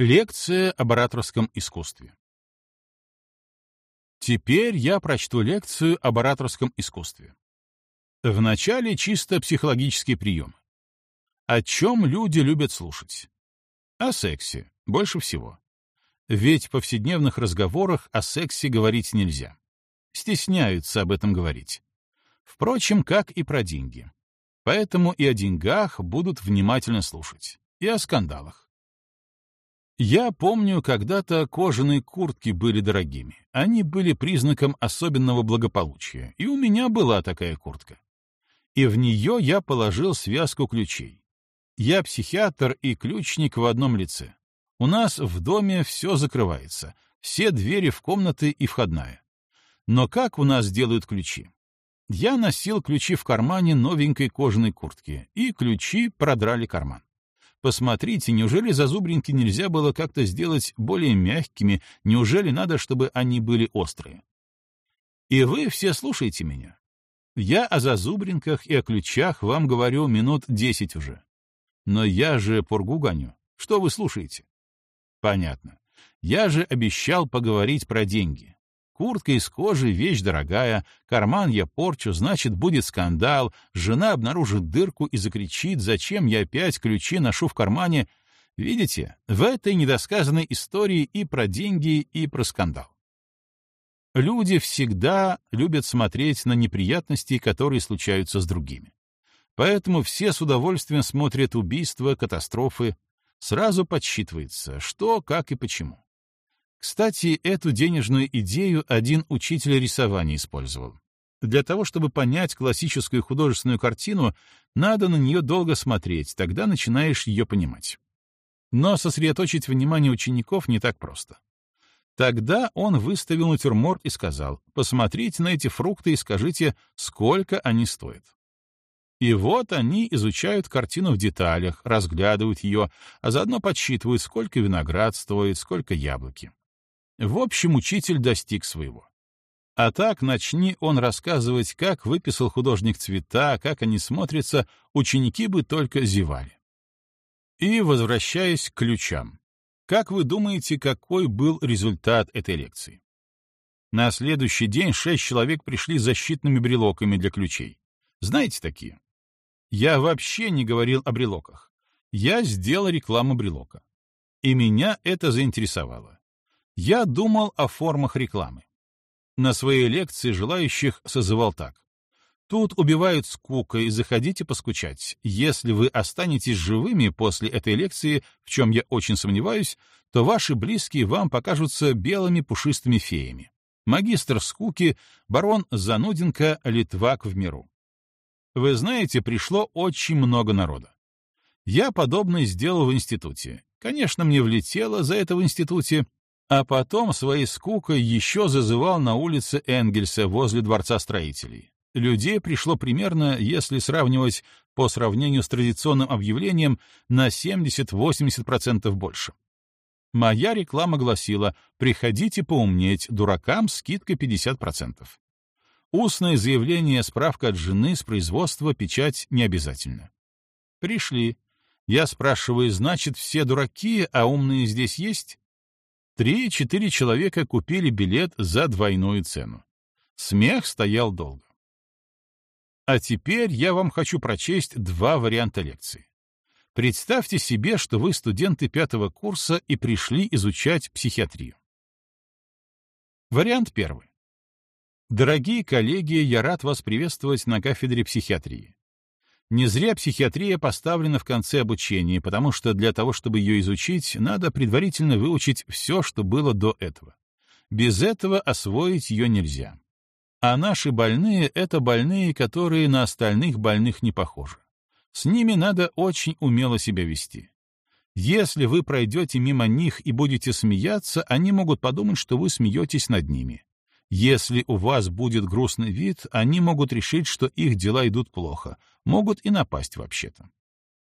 Лекция об ораторском искусстве. Теперь я прочту лекцию об ораторском искусстве. Вначале чисто психологический прием. О чем люди любят слушать? О сексе, больше всего. Ведь в повседневных разговорах о сексе говорить нельзя. Стесняются об этом говорить. Впрочем, как и про деньги. Поэтому и о деньгах будут внимательно слушать. И о скандалах. Я помню, когда-то кожаные куртки были дорогими. Они были признаком особенного благополучия, и у меня была такая куртка. И в нее я положил связку ключей. Я психиатр и ключник в одном лице. У нас в доме все закрывается, все двери в комнаты и входная. Но как у нас делают ключи? Я носил ключи в кармане новенькой кожаной куртки, и ключи продрали карман. Посмотрите, неужели зазубринки нельзя было как-то сделать более мягкими, неужели надо, чтобы они были острые? И вы все слушаете меня. Я о зазубринках и о ключах вам говорю минут десять уже. Но я же пургу гоню. Что вы слушаете? Понятно. Я же обещал поговорить про деньги. Куртка из кожи — вещь дорогая, карман я порчу, значит, будет скандал, жена обнаружит дырку и закричит, зачем я опять ключи ношу в кармане. Видите, в этой недосказанной истории и про деньги, и про скандал. Люди всегда любят смотреть на неприятности, которые случаются с другими. Поэтому все с удовольствием смотрят убийства, катастрофы. Сразу подсчитывается, что, как и почему. Кстати, эту денежную идею один учитель рисования использовал. Для того, чтобы понять классическую художественную картину, надо на нее долго смотреть, тогда начинаешь ее понимать. Но сосредоточить внимание учеников не так просто. Тогда он выставил натюрморт и сказал, посмотрите на эти фрукты и скажите, сколько они стоят. И вот они изучают картину в деталях, разглядывают ее, а заодно подсчитывают, сколько виноград стоит, сколько яблоки. В общем, учитель достиг своего. А так, начни он рассказывать, как выписал художник цвета, как они смотрятся, ученики бы только зевали. И, возвращаясь к ключам. Как вы думаете, какой был результат этой лекции? На следующий день шесть человек пришли с защитными брелоками для ключей. Знаете такие? Я вообще не говорил о брелоках. Я сделал рекламу брелока. И меня это заинтересовало я думал о формах рекламы. На своей лекции желающих созывал так. Тут убивают скукой, заходите поскучать. Если вы останетесь живыми после этой лекции, в чем я очень сомневаюсь, то ваши близкие вам покажутся белыми пушистыми феями. Магистр скуки, барон Зануденко, Литвак в миру. Вы знаете, пришло очень много народа. Я подобное сделал в институте. Конечно, мне влетело за это в институте, а потом своей скукой еще зазывал на улице Энгельса возле Дворца строителей. Людей пришло примерно, если сравнивать по сравнению с традиционным объявлением, на 70-80% больше. Моя реклама гласила «Приходите поумнеть, дуракам скидка 50%». Устное заявление, справка от жены с производства, печать не обязательно. Пришли. Я спрашиваю, значит, все дураки, а умные здесь есть? Три-четыре человека купили билет за двойную цену. Смех стоял долго. А теперь я вам хочу прочесть два варианта лекции. Представьте себе, что вы студенты пятого курса и пришли изучать психиатрию. Вариант первый. Дорогие коллеги, я рад вас приветствовать на кафедре психиатрии. Не зря психиатрия поставлена в конце обучения, потому что для того, чтобы ее изучить, надо предварительно выучить все, что было до этого. Без этого освоить ее нельзя. А наши больные — это больные, которые на остальных больных не похожи. С ними надо очень умело себя вести. Если вы пройдете мимо них и будете смеяться, они могут подумать, что вы смеетесь над ними. Если у вас будет грустный вид, они могут решить, что их дела идут плохо, могут и напасть вообще-то.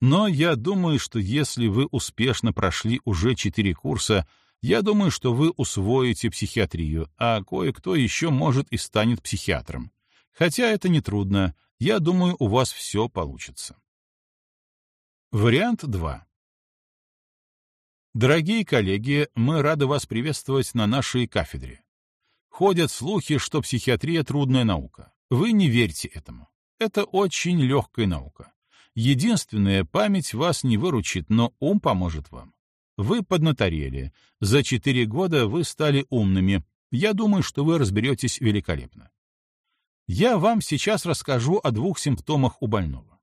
Но я думаю, что если вы успешно прошли уже четыре курса, я думаю, что вы усвоите психиатрию, а кое-кто еще может и станет психиатром. Хотя это нетрудно, я думаю, у вас все получится. Вариант 2. Дорогие коллеги, мы рады вас приветствовать на нашей кафедре. Ходят слухи, что психиатрия — трудная наука. Вы не верьте этому. Это очень легкая наука. Единственная, память вас не выручит, но ум поможет вам. Вы поднаторели. За четыре года вы стали умными. Я думаю, что вы разберетесь великолепно. Я вам сейчас расскажу о двух симптомах у больного.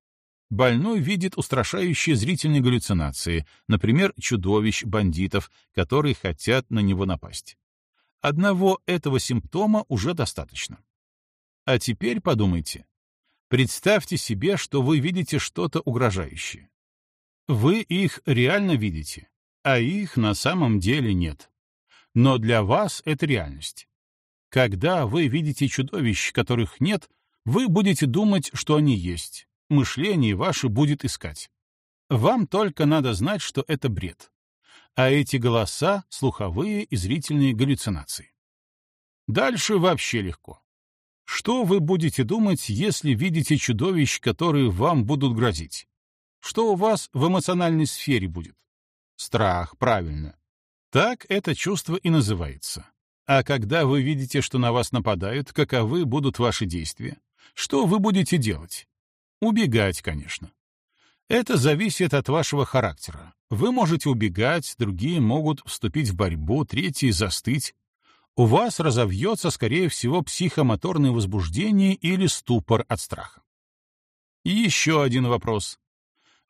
Больной видит устрашающие зрительные галлюцинации, например, чудовищ, бандитов, которые хотят на него напасть. Одного этого симптома уже достаточно. А теперь подумайте. Представьте себе, что вы видите что-то угрожающее. Вы их реально видите, а их на самом деле нет. Но для вас это реальность. Когда вы видите чудовищ, которых нет, вы будете думать, что они есть. Мышление ваше будет искать. Вам только надо знать, что это бред. А эти голоса — слуховые и зрительные галлюцинации. Дальше вообще легко. Что вы будете думать, если видите чудовищ, которые вам будут грозить? Что у вас в эмоциональной сфере будет? Страх, правильно. Так это чувство и называется. А когда вы видите, что на вас нападают, каковы будут ваши действия? Что вы будете делать? Убегать, конечно. Это зависит от вашего характера. Вы можете убегать, другие могут вступить в борьбу, третьи — застыть. У вас разовьется, скорее всего, психомоторное возбуждение или ступор от страха. И еще один вопрос.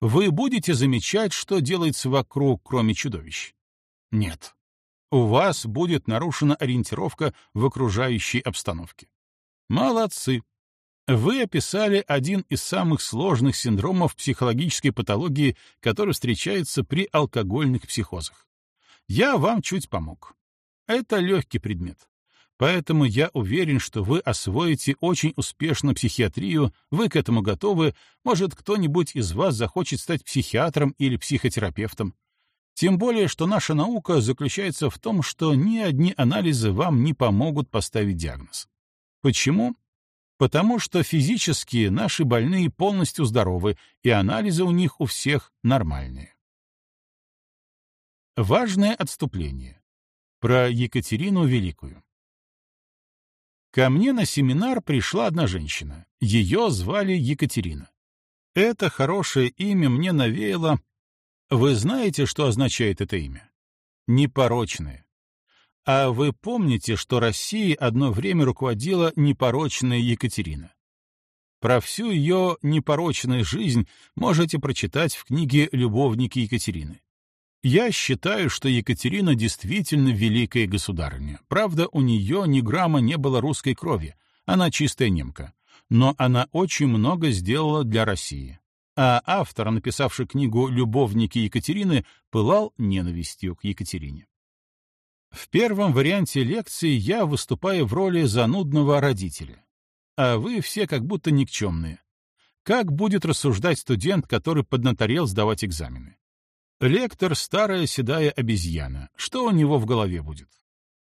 Вы будете замечать, что делается вокруг, кроме чудовищ? Нет у вас будет нарушена ориентировка в окружающей обстановке. Молодцы! Вы описали один из самых сложных синдромов психологической патологии, который встречается при алкогольных психозах. Я вам чуть помог. Это легкий предмет. Поэтому я уверен, что вы освоите очень успешно психиатрию, вы к этому готовы, может, кто-нибудь из вас захочет стать психиатром или психотерапевтом. Тем более, что наша наука заключается в том, что ни одни анализы вам не помогут поставить диагноз. Почему? Потому что физически наши больные полностью здоровы, и анализы у них у всех нормальные. Важное отступление. Про Екатерину Великую. Ко мне на семинар пришла одна женщина. Ее звали Екатерина. Это хорошее имя мне навеяло вы знаете, что означает это имя? Непорочное. А вы помните, что Россией одно время руководила непорочная Екатерина? Про всю ее непорочную жизнь можете прочитать в книге «Любовники Екатерины». Я считаю, что Екатерина действительно великая государыня. Правда, у нее ни грамма не было русской крови, она чистая немка. Но она очень много сделала для России а автор, написавший книгу «Любовники Екатерины», пылал ненавистью к Екатерине. В первом варианте лекции я выступаю в роли занудного родителя, а вы все как будто никчемные. Как будет рассуждать студент, который поднаторел сдавать экзамены? Лектор — старая седая обезьяна. Что у него в голове будет?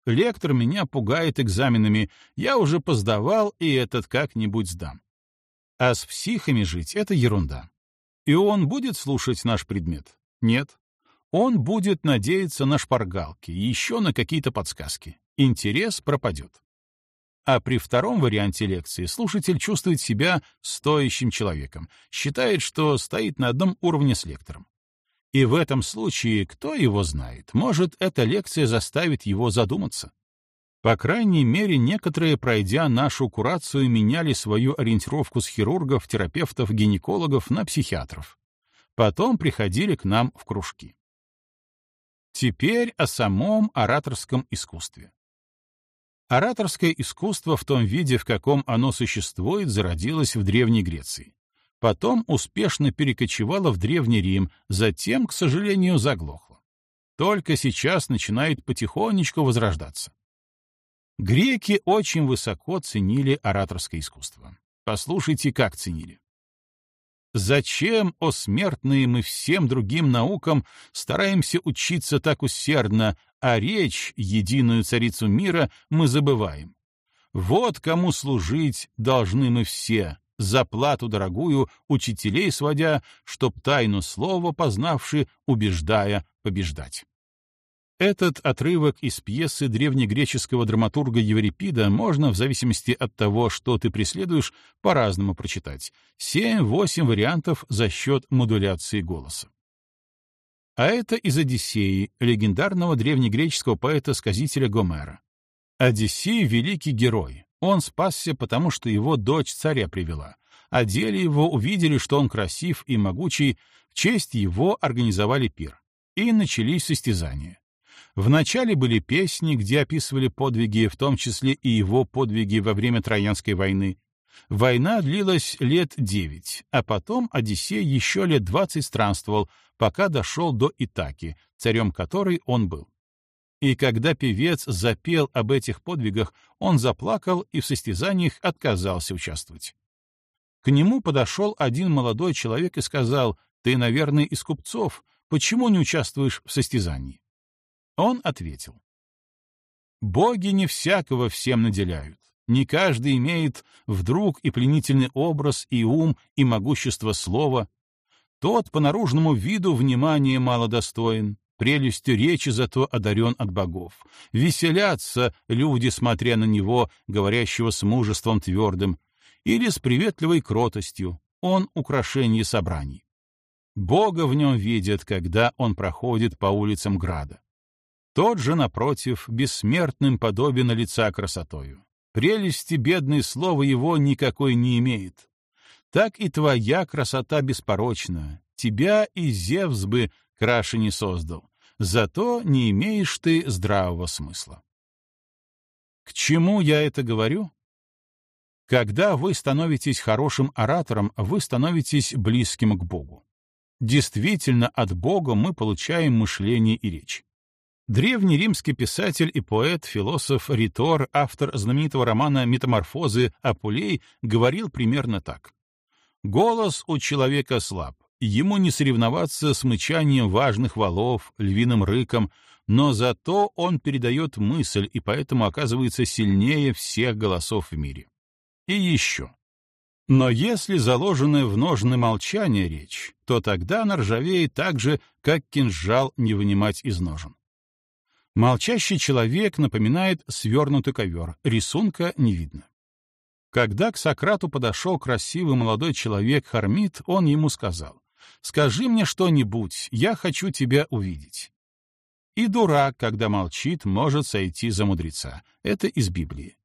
Лектор меня пугает экзаменами, я уже поздавал, и этот как-нибудь сдам. А с психами жить — это ерунда. И он будет слушать наш предмет? Нет. Он будет надеяться на шпаргалки, еще на какие-то подсказки. Интерес пропадет. А при втором варианте лекции слушатель чувствует себя стоящим человеком, считает, что стоит на одном уровне с лектором. И в этом случае, кто его знает, может, эта лекция заставит его задуматься. По крайней мере, некоторые, пройдя нашу курацию, меняли свою ориентировку с хирургов, терапевтов, гинекологов на психиатров. Потом приходили к нам в кружки. Теперь о самом ораторском искусстве. Ораторское искусство в том виде, в каком оно существует, зародилось в Древней Греции. Потом успешно перекочевало в Древний Рим, затем, к сожалению, заглохло. Только сейчас начинает потихонечку возрождаться. Греки очень высоко ценили ораторское искусство. Послушайте, как ценили. Зачем, о смертные, мы всем другим наукам стараемся учиться так усердно, а речь, единую царицу мира, мы забываем? Вот кому служить должны мы все, за плату дорогую, учителей сводя, чтоб тайну слова познавши, убеждая побеждать. Этот отрывок из пьесы древнегреческого драматурга Еврипида можно, в зависимости от того, что ты преследуешь, по-разному прочитать. Семь-восемь вариантов за счет модуляции голоса. А это из «Одиссеи», легендарного древнегреческого поэта-сказителя Гомера. Одиссей — великий герой. Он спасся, потому что его дочь царя привела. Одели его, увидели, что он красив и могучий, в честь его организовали пир. И начались состязания. Вначале были песни, где описывали подвиги, в том числе и его подвиги во время Троянской войны. Война длилась лет девять, а потом Одиссей еще лет двадцать странствовал, пока дошел до Итаки, царем которой он был. И когда певец запел об этих подвигах, он заплакал и в состязаниях отказался участвовать. К нему подошел один молодой человек и сказал, «Ты, наверное, из купцов, почему не участвуешь в состязании?» Он ответил, «Боги не всякого всем наделяют. Не каждый имеет вдруг и пленительный образ, и ум, и могущество слова. Тот по наружному виду внимания мало достоин, прелестью речи зато одарен от богов. Веселятся люди, смотря на него, говорящего с мужеством твердым, или с приветливой кротостью, он украшение собраний. Бога в нем видят, когда он проходит по улицам града. Тот же, напротив, бессмертным подобен лица красотою. Прелести бедное слово его никакой не имеет. Так и твоя красота беспорочна, тебя и Зевс бы краше не создал, зато не имеешь ты здравого смысла. К чему я это говорю? Когда вы становитесь хорошим оратором, вы становитесь близким к Богу. Действительно, от Бога мы получаем мышление и речь. Древний римский писатель и поэт, философ, ритор, автор знаменитого романа «Метаморфозы» Апулей говорил примерно так. «Голос у человека слаб, ему не соревноваться с мычанием важных валов, львиным рыком, но зато он передает мысль и поэтому оказывается сильнее всех голосов в мире. И еще. Но если заложенная в ножны молчание речь, то тогда она ржавеет так же, как кинжал не вынимать из ножен. Молчащий человек напоминает свернутый ковер, рисунка не видно. Когда к Сократу подошел красивый молодой человек Хармит, он ему сказал, «Скажи мне что-нибудь, я хочу тебя увидеть». И дурак, когда молчит, может сойти за мудреца. Это из Библии.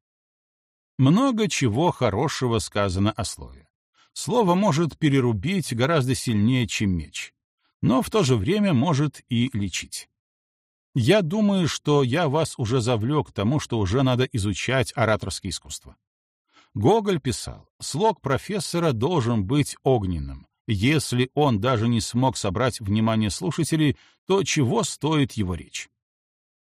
Много чего хорошего сказано о слове. Слово может перерубить гораздо сильнее, чем меч, но в то же время может и лечить. Я думаю, что я вас уже завлек к тому, что уже надо изучать ораторское искусство. Гоголь писал, слог профессора должен быть огненным. Если он даже не смог собрать внимание слушателей, то чего стоит его речь?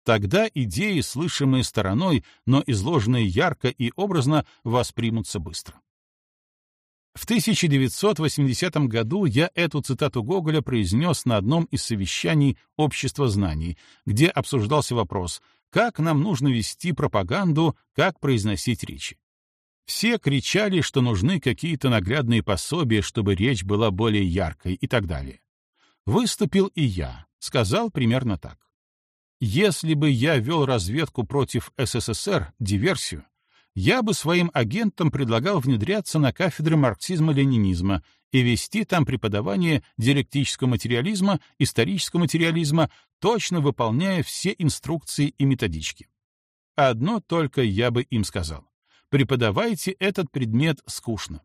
Тогда идеи, слышимые стороной, но изложенные ярко и образно, воспримутся быстро. В 1980 году я эту цитату Гоголя произнес на одном из совещаний Общества знаний, где обсуждался вопрос, как нам нужно вести пропаганду, как произносить речи. Все кричали, что нужны какие-то наглядные пособия, чтобы речь была более яркой и так далее. Выступил и я, сказал примерно так. Если бы я вел разведку против СССР, диверсию, я бы своим агентам предлагал внедряться на кафедры марксизма-ленинизма и вести там преподавание диалектического материализма, исторического материализма, точно выполняя все инструкции и методички. Одно только я бы им сказал. Преподавайте этот предмет скучно.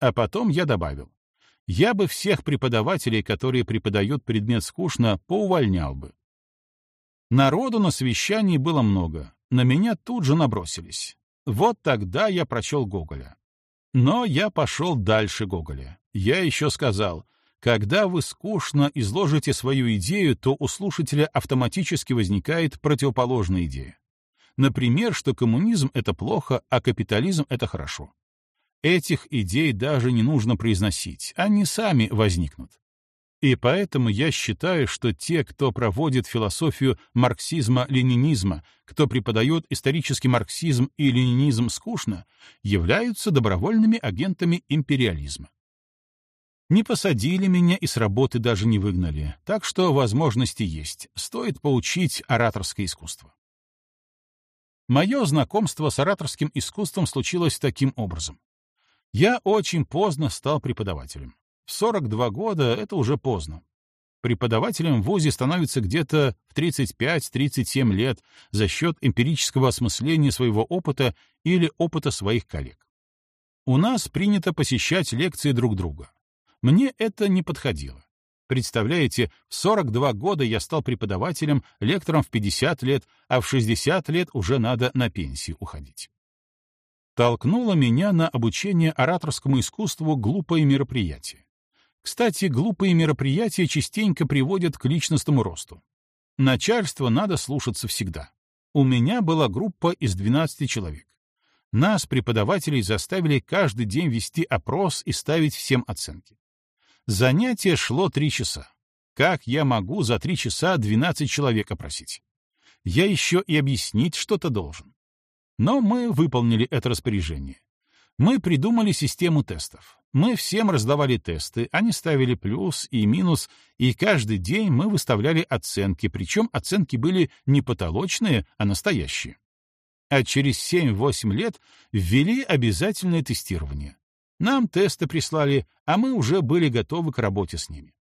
А потом я добавил. Я бы всех преподавателей, которые преподают предмет скучно, поувольнял бы. Народу на совещании было много. На меня тут же набросились. Вот тогда я прочел Гоголя. Но я пошел дальше Гоголя. Я еще сказал, когда вы скучно изложите свою идею, то у слушателя автоматически возникает противоположная идея. Например, что коммунизм — это плохо, а капитализм — это хорошо. Этих идей даже не нужно произносить, они сами возникнут. И поэтому я считаю, что те, кто проводит философию марксизма-ленинизма, кто преподает исторический марксизм и ленинизм скучно, являются добровольными агентами империализма. Не посадили меня и с работы даже не выгнали, так что возможности есть, стоит поучить ораторское искусство. Мое знакомство с ораторским искусством случилось таким образом. Я очень поздно стал преподавателем. В 42 года это уже поздно. Преподавателем в ВУЗе становится где-то в 35-37 лет за счет эмпирического осмысления своего опыта или опыта своих коллег. У нас принято посещать лекции друг друга. Мне это не подходило. Представляете, в 42 года я стал преподавателем, лектором в 50 лет, а в 60 лет уже надо на пенсию уходить. Толкнуло меня на обучение ораторскому искусству глупое мероприятие. Кстати, глупые мероприятия частенько приводят к личностному росту. Начальство надо слушаться всегда. У меня была группа из 12 человек. Нас, преподавателей, заставили каждый день вести опрос и ставить всем оценки. Занятие шло три часа. Как я могу за три часа 12 человек опросить? Я еще и объяснить что-то должен. Но мы выполнили это распоряжение. Мы придумали систему тестов. Мы всем раздавали тесты, они ставили плюс и минус, и каждый день мы выставляли оценки, причем оценки были не потолочные, а настоящие. А через 7-8 лет ввели обязательное тестирование. Нам тесты прислали, а мы уже были готовы к работе с ними.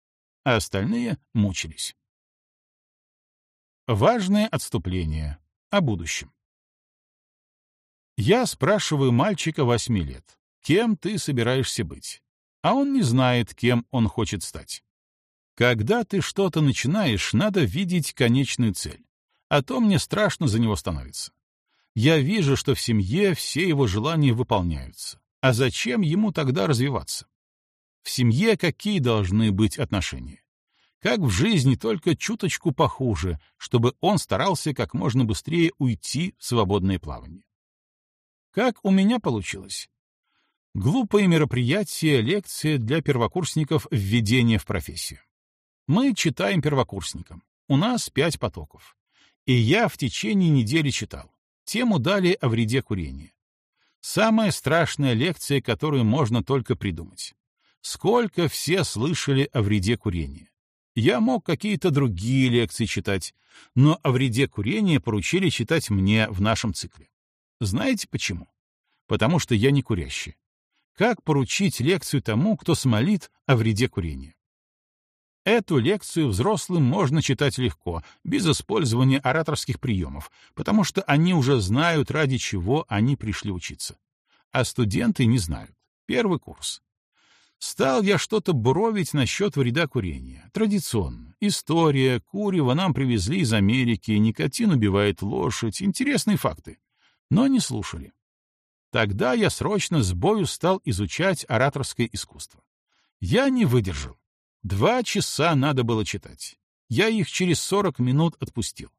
А остальные мучились. Важное отступление о будущем. Я спрашиваю мальчика восьми лет, кем ты собираешься быть? А он не знает, кем он хочет стать. Когда ты что-то начинаешь, надо видеть конечную цель. А то мне страшно за него становится. Я вижу, что в семье все его желания выполняются. А зачем ему тогда развиваться? В семье какие должны быть отношения? Как в жизни, только чуточку похуже, чтобы он старался как можно быстрее уйти в свободное плавание. Как у меня получилось? Глупое мероприятие, лекция для первокурсников введения в профессию. Мы читаем первокурсникам. У нас пять потоков. И я в течение недели читал. Тему дали о вреде курения. Самая страшная лекция, которую можно только придумать. Сколько все слышали о вреде курения. Я мог какие-то другие лекции читать, но о вреде курения поручили читать мне в нашем цикле. Знаете почему? Потому что я не курящий. Как поручить лекцию тому, кто смолит о вреде курения? Эту лекцию взрослым можно читать легко, без использования ораторских приемов, потому что они уже знают, ради чего они пришли учиться. А студенты не знают. Первый курс. Стал я что-то буровить насчет вреда курения. Традиционно. История, курево нам привезли из Америки, никотин убивает лошадь, интересные факты. Но не слушали. Тогда я срочно с бою стал изучать ораторское искусство. Я не выдержал. Два часа надо было читать. Я их через сорок минут отпустил.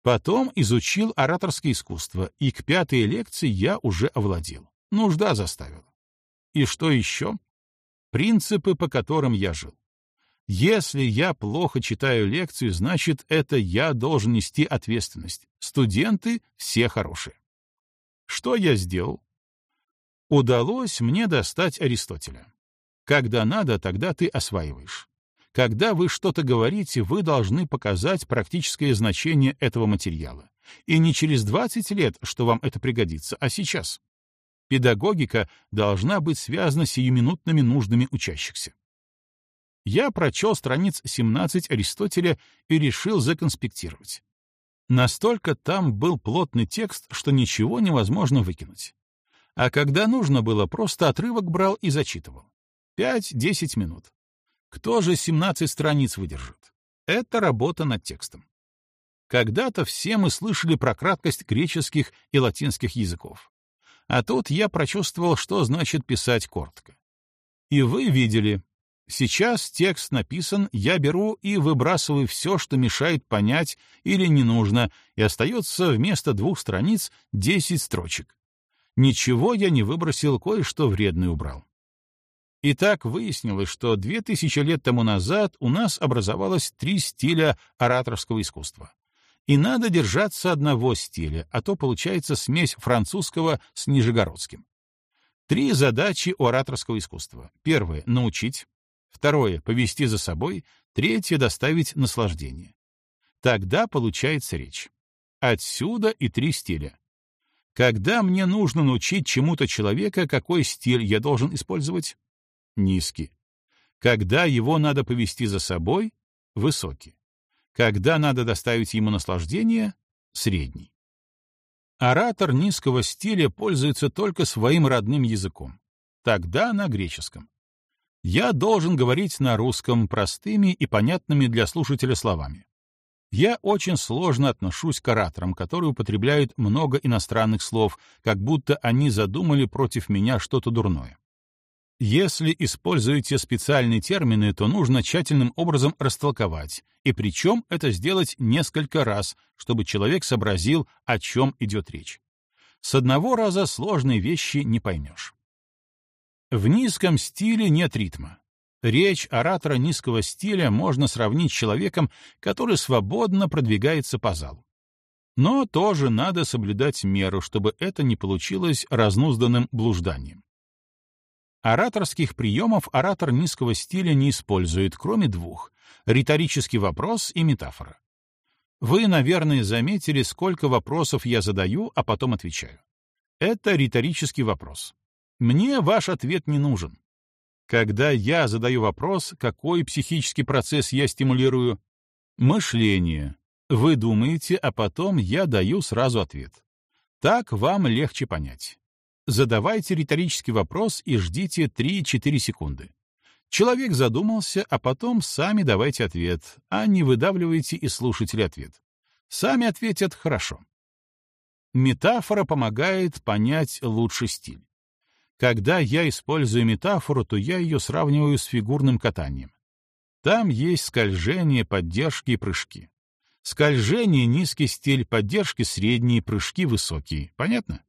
Потом изучил ораторское искусство, и к пятой лекции я уже овладел. Нужда заставила. И что еще? Принципы, по которым я жил. Если я плохо читаю лекцию, значит, это я должен нести ответственность. Студенты все хорошие. Что я сделал? Удалось мне достать Аристотеля. Когда надо, тогда ты осваиваешь. Когда вы что-то говорите, вы должны показать практическое значение этого материала. И не через 20 лет, что вам это пригодится, а сейчас. Педагогика должна быть связана с сиюминутными нуждами учащихся. Я прочел страниц 17 Аристотеля и решил законспектировать. Настолько там был плотный текст, что ничего невозможно выкинуть. А когда нужно было, просто отрывок брал и зачитывал. Пять-десять минут. Кто же 17 страниц выдержит? Это работа над текстом. Когда-то все мы слышали про краткость греческих и латинских языков. А тут я прочувствовал, что значит писать коротко. И вы видели. Сейчас текст написан, я беру и выбрасываю все, что мешает понять или не нужно, и остается вместо двух страниц 10 строчек. Ничего я не выбросил, кое-что вредное убрал. И так выяснилось, что две тысячи лет тому назад у нас образовалось три стиля ораторского искусства. И надо держаться одного стиля, а то получается смесь французского с нижегородским. Три задачи ораторского искусства. Первое — научить. Второе — повести за собой. Третье — доставить наслаждение. Тогда получается речь. Отсюда и три стиля. Когда мне нужно научить чему-то человека, какой стиль я должен использовать? Низкий. Когда его надо повести за собой? Высокий. Когда надо доставить ему наслаждение? Средний. Оратор низкого стиля пользуется только своим родным языком. Тогда на греческом. Я должен говорить на русском простыми и понятными для слушателя словами. Я очень сложно отношусь к ораторам, которые употребляют много иностранных слов, как будто они задумали против меня что-то дурное. Если используете специальные термины, то нужно тщательным образом растолковать, и причем это сделать несколько раз, чтобы человек сообразил, о чем идет речь. С одного раза сложные вещи не поймешь. В низком стиле нет ритма. Речь оратора низкого стиля можно сравнить с человеком, который свободно продвигается по залу. Но тоже надо соблюдать меру, чтобы это не получилось разнузданным блужданием. Ораторских приемов оратор низкого стиля не использует, кроме двух — риторический вопрос и метафора. Вы, наверное, заметили, сколько вопросов я задаю, а потом отвечаю. Это риторический вопрос. Мне ваш ответ не нужен. Когда я задаю вопрос, какой психический процесс я стимулирую? Мышление. Вы думаете, а потом я даю сразу ответ. Так вам легче понять. Задавайте риторический вопрос и ждите 3-4 секунды. Человек задумался, а потом сами давайте ответ, а не выдавливайте из слушателя ответ. Сами ответят хорошо. Метафора помогает понять лучший стиль. Когда я использую метафору, то я ее сравниваю с фигурным катанием. Там есть скольжение, поддержки и прыжки. Скольжение — низкий стиль, поддержки — средние, прыжки — высокие. Понятно?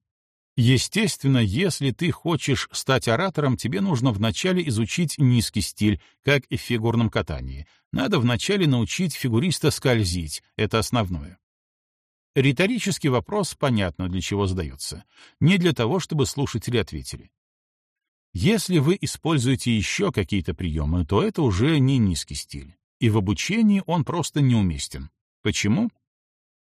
Естественно, если ты хочешь стать оратором, тебе нужно вначале изучить низкий стиль, как и в фигурном катании. Надо вначале научить фигуриста скользить, это основное. Риторический вопрос понятно, для чего задается. Не для того, чтобы слушатели ответили. Если вы используете еще какие-то приемы, то это уже не низкий стиль. И в обучении он просто неуместен. Почему?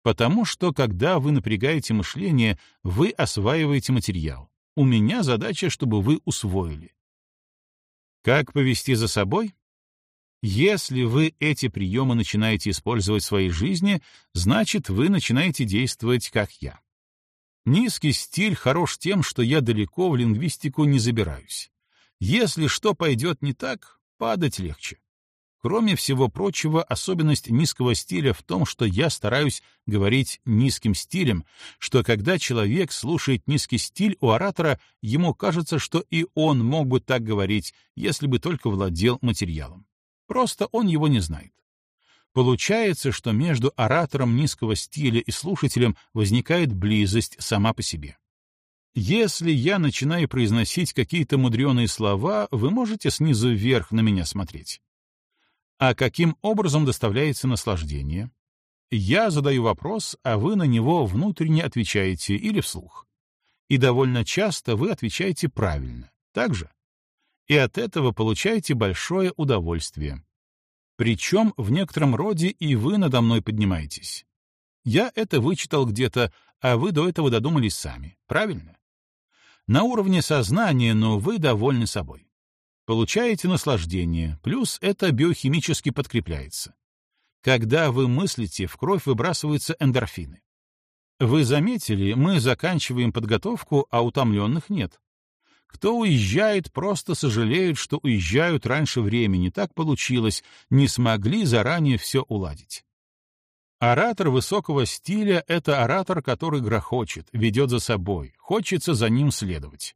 Потому что, когда вы напрягаете мышление, вы осваиваете материал. У меня задача, чтобы вы усвоили. Как повести за собой? Если вы эти приемы начинаете использовать в своей жизни, значит, вы начинаете действовать как я. Низкий стиль хорош тем, что я далеко в лингвистику не забираюсь. Если что пойдет не так, падать легче. Кроме всего прочего, особенность низкого стиля в том, что я стараюсь говорить низким стилем, что когда человек слушает низкий стиль у оратора, ему кажется, что и он мог бы так говорить, если бы только владел материалом. Просто он его не знает. Получается, что между оратором низкого стиля и слушателем возникает близость сама по себе. Если я начинаю произносить какие-то мудреные слова, вы можете снизу вверх на меня смотреть. А каким образом доставляется наслаждение? Я задаю вопрос, а вы на него внутренне отвечаете или вслух. И довольно часто вы отвечаете правильно. Так же? и от этого получаете большое удовольствие. Причем в некотором роде и вы надо мной поднимаетесь. Я это вычитал где-то, а вы до этого додумались сами, правильно? На уровне сознания, но вы довольны собой. Получаете наслаждение, плюс это биохимически подкрепляется. Когда вы мыслите, в кровь выбрасываются эндорфины. Вы заметили, мы заканчиваем подготовку, а утомленных нет. Кто уезжает, просто сожалеют, что уезжают раньше времени. Так получилось, не смогли заранее все уладить. Оратор высокого стиля — это оратор, который грохочет, ведет за собой, хочется за ним следовать.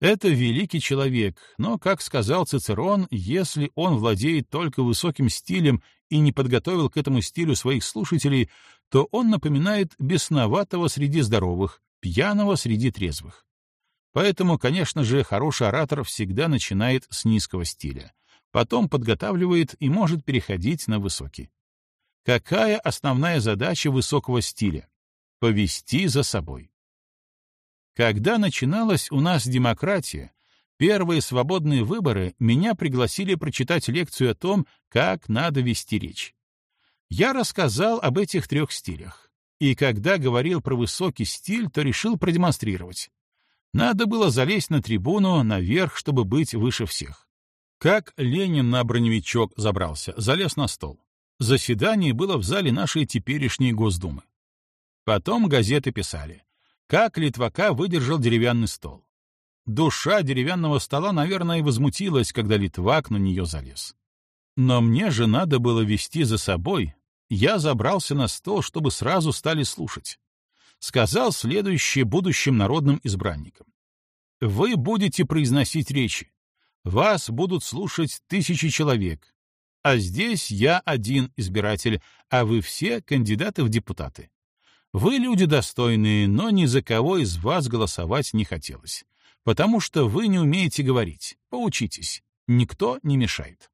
Это великий человек, но, как сказал Цицерон, если он владеет только высоким стилем и не подготовил к этому стилю своих слушателей, то он напоминает бесноватого среди здоровых, пьяного среди трезвых. Поэтому, конечно же, хороший оратор всегда начинает с низкого стиля, потом подготавливает и может переходить на высокий. Какая основная задача высокого стиля? Повести за собой. Когда начиналась у нас демократия, первые свободные выборы меня пригласили прочитать лекцию о том, как надо вести речь. Я рассказал об этих трех стилях. И когда говорил про высокий стиль, то решил продемонстрировать. Надо было залезть на трибуну наверх, чтобы быть выше всех. Как Ленин на броневичок забрался, залез на стол. Заседание было в зале нашей теперешней Госдумы. Потом газеты писали, как Литвака выдержал деревянный стол. Душа деревянного стола, наверное, возмутилась, когда Литвак на нее залез. Но мне же надо было вести за собой. Я забрался на стол, чтобы сразу стали слушать. Сказал следующее будущим народным избранникам. Вы будете произносить речи. Вас будут слушать тысячи человек. А здесь я один избиратель, а вы все кандидаты в депутаты. Вы люди достойные, но ни за кого из вас голосовать не хотелось. Потому что вы не умеете говорить. Поучитесь. Никто не мешает.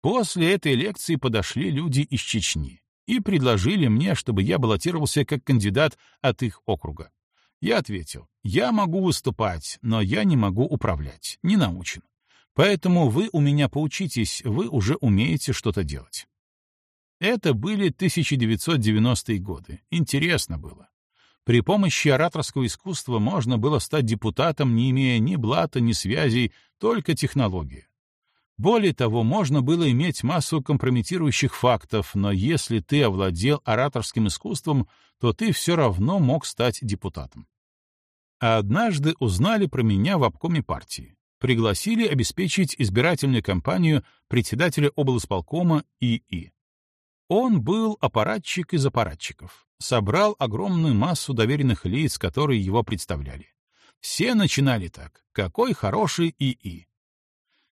После этой лекции подошли люди из Чечни и предложили мне, чтобы я баллотировался как кандидат от их округа. Я ответил, я могу выступать, но я не могу управлять, не научен. Поэтому вы у меня поучитесь, вы уже умеете что-то делать. Это были 1990-е годы. Интересно было. При помощи ораторского искусства можно было стать депутатом, не имея ни блата, ни связей, только технологии. Более того, можно было иметь массу компрометирующих фактов, но если ты овладел ораторским искусством, то ты все равно мог стать депутатом. А однажды узнали про меня в обкоме партии. Пригласили обеспечить избирательную кампанию председателя облсполкома ИИ. Он был аппаратчик из аппаратчиков, собрал огромную массу доверенных лиц, которые его представляли. Все начинали так. Какой хороший ИИ.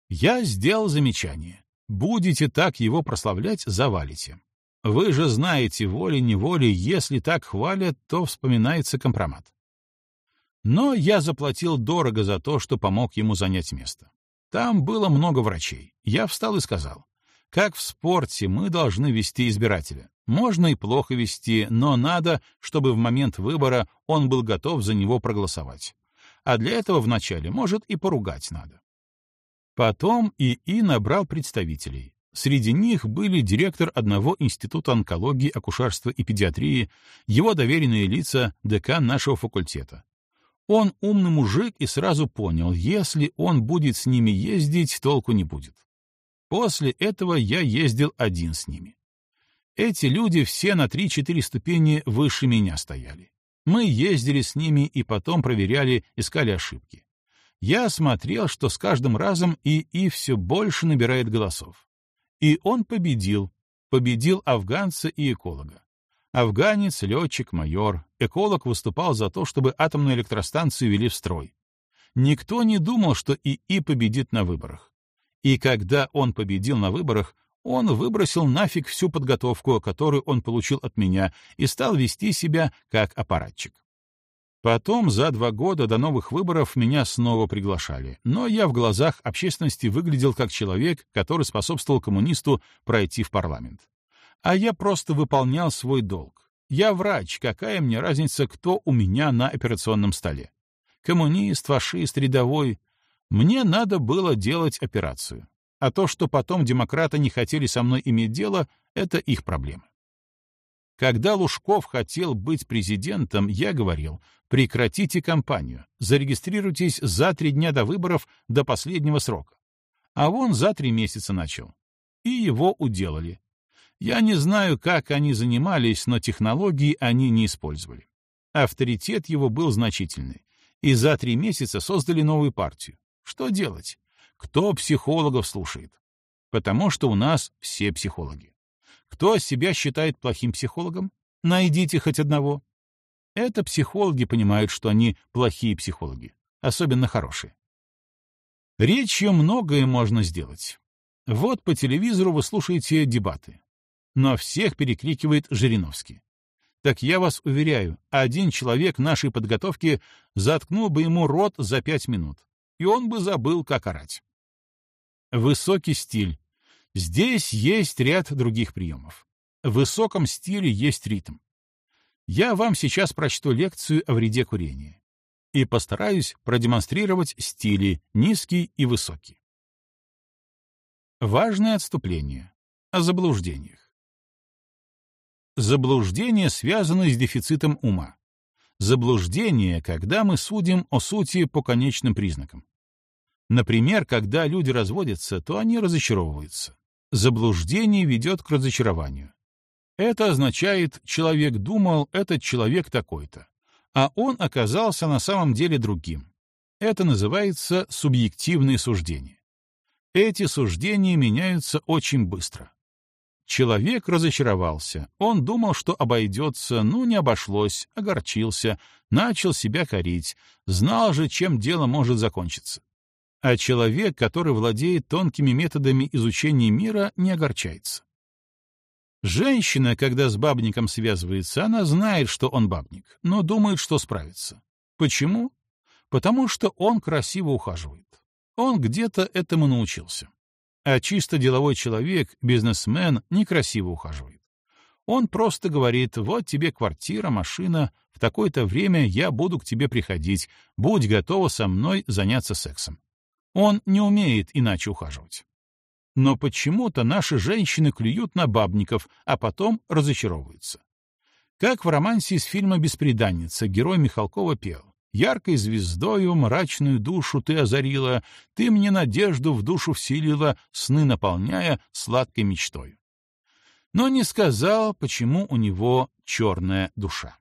Я сделал замечание. Будете так его прославлять, завалите. Вы же знаете, волей-неволей, если так хвалят, то вспоминается компромат. Но я заплатил дорого за то, что помог ему занять место. Там было много врачей. Я встал и сказал, как в спорте мы должны вести избирателя. Можно и плохо вести, но надо, чтобы в момент выбора он был готов за него проголосовать. А для этого вначале, может, и поругать надо. Потом ИИ набрал представителей. Среди них были директор одного института онкологии, акушерства и педиатрии, его доверенные лица, декан нашего факультета. Он умный мужик и сразу понял, если он будет с ними ездить, толку не будет. После этого я ездил один с ними. Эти люди все на 3-4 ступени выше меня стояли. Мы ездили с ними и потом проверяли, искали ошибки я смотрел, что с каждым разом ИИ все больше набирает голосов. И он победил. Победил афганца и эколога. Афганец, летчик, майор. Эколог выступал за то, чтобы атомную электростанцию вели в строй. Никто не думал, что ИИ победит на выборах. И когда он победил на выборах, он выбросил нафиг всю подготовку, которую он получил от меня, и стал вести себя как аппаратчик. Потом, за два года до новых выборов, меня снова приглашали, но я в глазах общественности выглядел как человек, который способствовал коммунисту пройти в парламент. А я просто выполнял свой долг. Я врач, какая мне разница, кто у меня на операционном столе? Коммунист, фашист, рядовой. Мне надо было делать операцию. А то, что потом демократы не хотели со мной иметь дело, это их проблема. Когда Лужков хотел быть президентом, я говорил, прекратите кампанию, зарегистрируйтесь за три дня до выборов до последнего срока. А вон за три месяца начал. И его уделали. Я не знаю, как они занимались, но технологии они не использовали. Авторитет его был значительный. И за три месяца создали новую партию. Что делать? Кто психологов слушает? Потому что у нас все психологи. Кто себя считает плохим психологом? Найдите хоть одного. Это психологи понимают, что они плохие психологи, особенно хорошие. Речью многое можно сделать. Вот по телевизору вы слушаете дебаты. Но всех перекрикивает Жириновский. Так я вас уверяю, один человек нашей подготовки заткнул бы ему рот за пять минут, и он бы забыл, как орать. Высокий стиль, Здесь есть ряд других приемов. В высоком стиле есть ритм. Я вам сейчас прочту лекцию о вреде курения. и постараюсь продемонстрировать стили низкий и высокий. Важное отступление. О заблуждениях. Заблуждения связаны с дефицитом ума. Заблуждение, когда мы судим о сути по конечным признакам. Например, когда люди разводятся, то они разочаровываются. Заблуждение ведет к разочарованию. Это означает, человек думал, этот человек такой-то, а он оказался на самом деле другим. Это называется субъективное суждение. Эти суждения меняются очень быстро. Человек разочаровался, он думал, что обойдется, но не обошлось, огорчился, начал себя корить, знал же, чем дело может закончиться. А человек, который владеет тонкими методами изучения мира, не огорчается. Женщина, когда с бабником связывается, она знает, что он бабник, но думает, что справится. Почему? Потому что он красиво ухаживает. Он где-то этому научился. А чисто деловой человек, бизнесмен, некрасиво ухаживает. Он просто говорит, вот тебе квартира, машина, в такое-то время я буду к тебе приходить, будь готова со мной заняться сексом. Он не умеет иначе ухаживать. Но почему-то наши женщины клюют на бабников, а потом разочаровываются. Как в романсе из фильма «Беспреданница» герой Михалкова пел. «Яркой звездою мрачную душу ты озарила, ты мне надежду в душу вселила, сны наполняя сладкой мечтой». Но не сказал, почему у него черная душа.